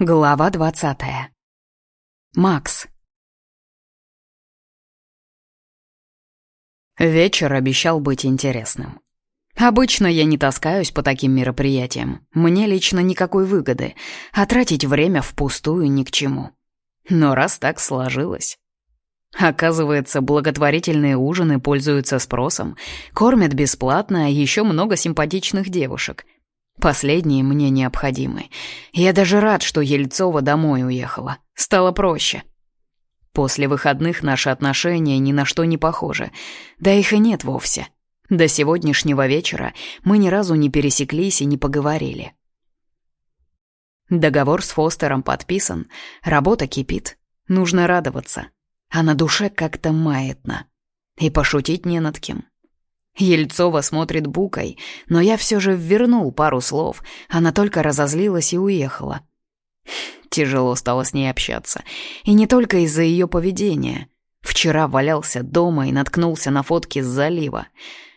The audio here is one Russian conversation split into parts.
Глава двадцатая. Макс. Вечер обещал быть интересным. Обычно я не таскаюсь по таким мероприятиям. Мне лично никакой выгоды, а тратить время впустую ни к чему. Но раз так сложилось... Оказывается, благотворительные ужины пользуются спросом, кормят бесплатно, а еще много симпатичных девушек — Последние мне необходимы. Я даже рад, что Ельцова домой уехала. Стало проще. После выходных наши отношения ни на что не похожи. Да их и нет вовсе. До сегодняшнего вечера мы ни разу не пересеклись и не поговорили. Договор с Фостером подписан, работа кипит. Нужно радоваться. А на душе как-то маятно. И пошутить не над кем. Ельцова смотрит букой, но я все же вернул пару слов. Она только разозлилась и уехала. Тяжело стало с ней общаться. И не только из-за ее поведения. Вчера валялся дома и наткнулся на фотки с залива.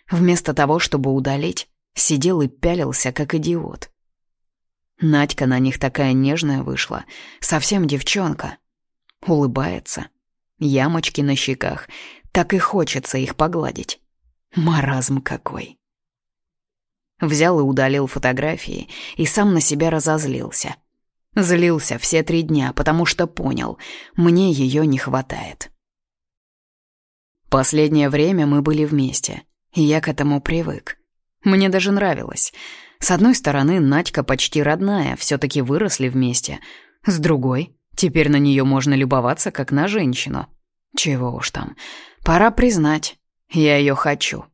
Вместо того, чтобы удалить, сидел и пялился, как идиот. Надька на них такая нежная вышла, совсем девчонка. Улыбается. Ямочки на щеках. Так и хочется их погладить. Маразм какой. Взял и удалил фотографии, и сам на себя разозлился. Злился все три дня, потому что понял, мне ее не хватает. Последнее время мы были вместе, и я к этому привык. Мне даже нравилось. С одной стороны, Надька почти родная, все таки выросли вместе. С другой, теперь на нее можно любоваться, как на женщину. Чего уж там. Пора признать, я ее хочу.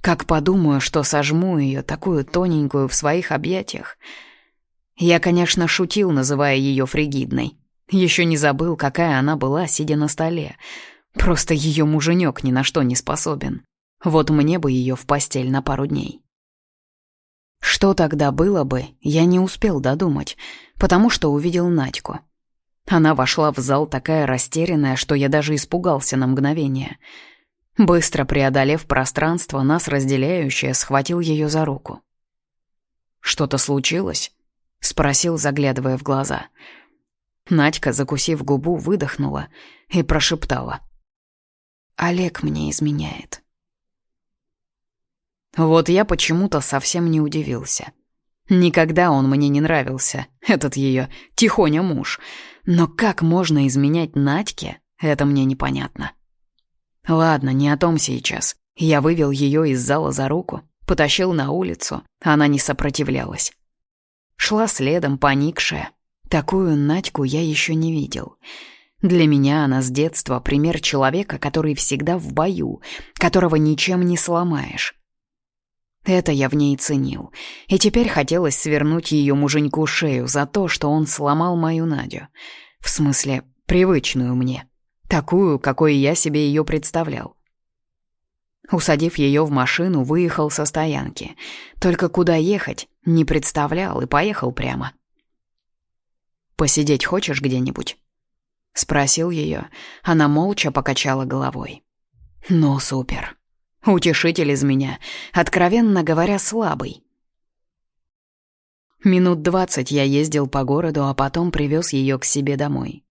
Как подумаю, что сожму ее, такую тоненькую, в своих объятиях. Я, конечно, шутил, называя ее фригидной. Еще не забыл, какая она была, сидя на столе. Просто ее муженек ни на что не способен. Вот мне бы ее в постель на пару дней. Что тогда было бы, я не успел додумать, потому что увидел Надьку. Она вошла в зал такая растерянная, что я даже испугался на мгновение — Быстро преодолев пространство, нас разделяющее, схватил ее за руку. «Что-то случилось?» — спросил, заглядывая в глаза. Надька, закусив губу, выдохнула и прошептала. «Олег мне изменяет». Вот я почему-то совсем не удивился. Никогда он мне не нравился, этот ее тихоня муж. Но как можно изменять Надьке, это мне непонятно. Ладно, не о том сейчас. Я вывел ее из зала за руку, потащил на улицу. Она не сопротивлялась. Шла следом, поникшая. Такую Надьку я еще не видел. Для меня она с детства пример человека, который всегда в бою, которого ничем не сломаешь. Это я в ней ценил. И теперь хотелось свернуть ее муженьку шею за то, что он сломал мою Надю. В смысле, привычную мне. Такую, какой я себе ее представлял. Усадив ее в машину, выехал со стоянки. Только куда ехать, не представлял и поехал прямо. «Посидеть хочешь где-нибудь?» Спросил ее. Она молча покачала головой. «Ну, супер. Утешитель из меня, откровенно говоря, слабый». Минут двадцать я ездил по городу, а потом привез ее к себе домой.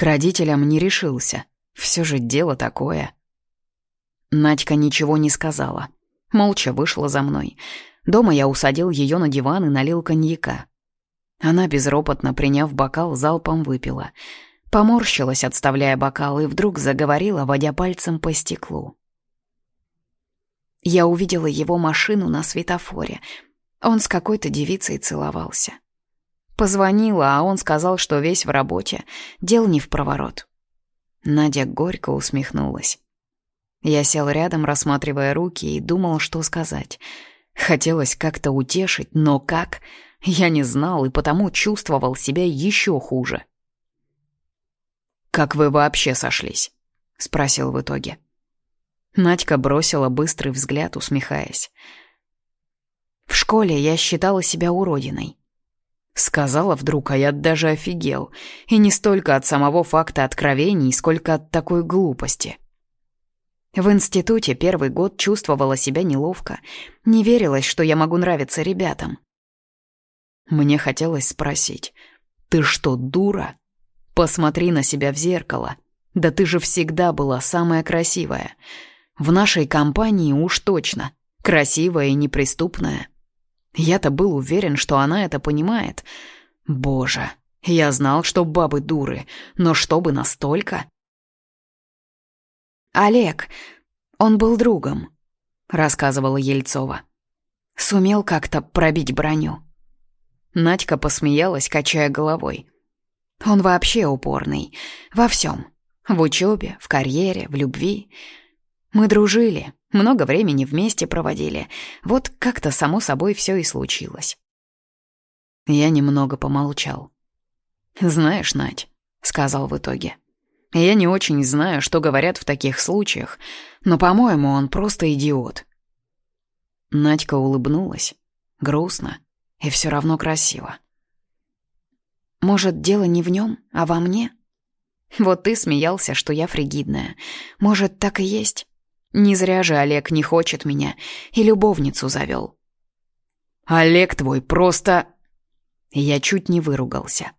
К родителям не решился. Все же дело такое. Надька ничего не сказала. Молча вышла за мной. Дома я усадил ее на диван и налил коньяка. Она, безропотно приняв бокал, залпом выпила. Поморщилась, отставляя бокал, и вдруг заговорила, водя пальцем по стеклу. Я увидела его машину на светофоре. Он с какой-то девицей целовался. Позвонила, а он сказал, что весь в работе, дел не в проворот. Надя горько усмехнулась. Я сел рядом, рассматривая руки, и думал, что сказать. Хотелось как-то утешить, но как? Я не знал и потому чувствовал себя еще хуже. «Как вы вообще сошлись?» — спросил в итоге. Надька бросила быстрый взгляд, усмехаясь. «В школе я считала себя уродиной. Сказала вдруг, а я даже офигел. И не столько от самого факта откровений, сколько от такой глупости. В институте первый год чувствовала себя неловко. Не верилось, что я могу нравиться ребятам. Мне хотелось спросить, «Ты что, дура? Посмотри на себя в зеркало. Да ты же всегда была самая красивая. В нашей компании уж точно. Красивая и неприступная. Я-то был уверен, что она это понимает. Боже, я знал, что бабы дуры, но чтобы настолько? «Олег, он был другом», — рассказывала Ельцова. «Сумел как-то пробить броню». Надька посмеялась, качая головой. «Он вообще упорный. Во всем. В учебе, в карьере, в любви. Мы дружили, много времени вместе проводили. Вот как-то само собой все и случилось». Я немного помолчал. «Знаешь, Надь», — сказал в итоге, — «я не очень знаю, что говорят в таких случаях, но, по-моему, он просто идиот». Надька улыбнулась, грустно и все равно красиво. «Может, дело не в нем, а во мне?» «Вот ты смеялся, что я фригидная. Может, так и есть? Не зря же Олег не хочет меня и любовницу завел». «Олег твой просто...» Я чуть не выругался.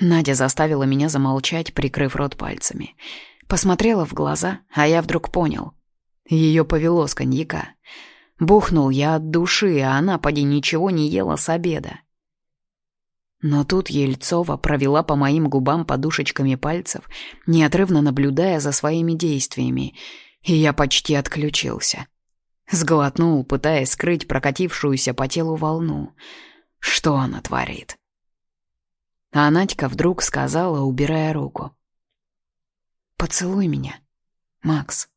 Надя заставила меня замолчать, прикрыв рот пальцами. Посмотрела в глаза, а я вдруг понял. Ее повело с коньяка. Бухнул я от души, а она, поди, ничего не ела с обеда. Но тут Ельцова провела по моим губам подушечками пальцев, неотрывно наблюдая за своими действиями, и я почти отключился. Сглотнул, пытаясь скрыть прокатившуюся по телу волну. Что она творит? А Надька вдруг сказала, убирая руку. «Поцелуй меня, Макс».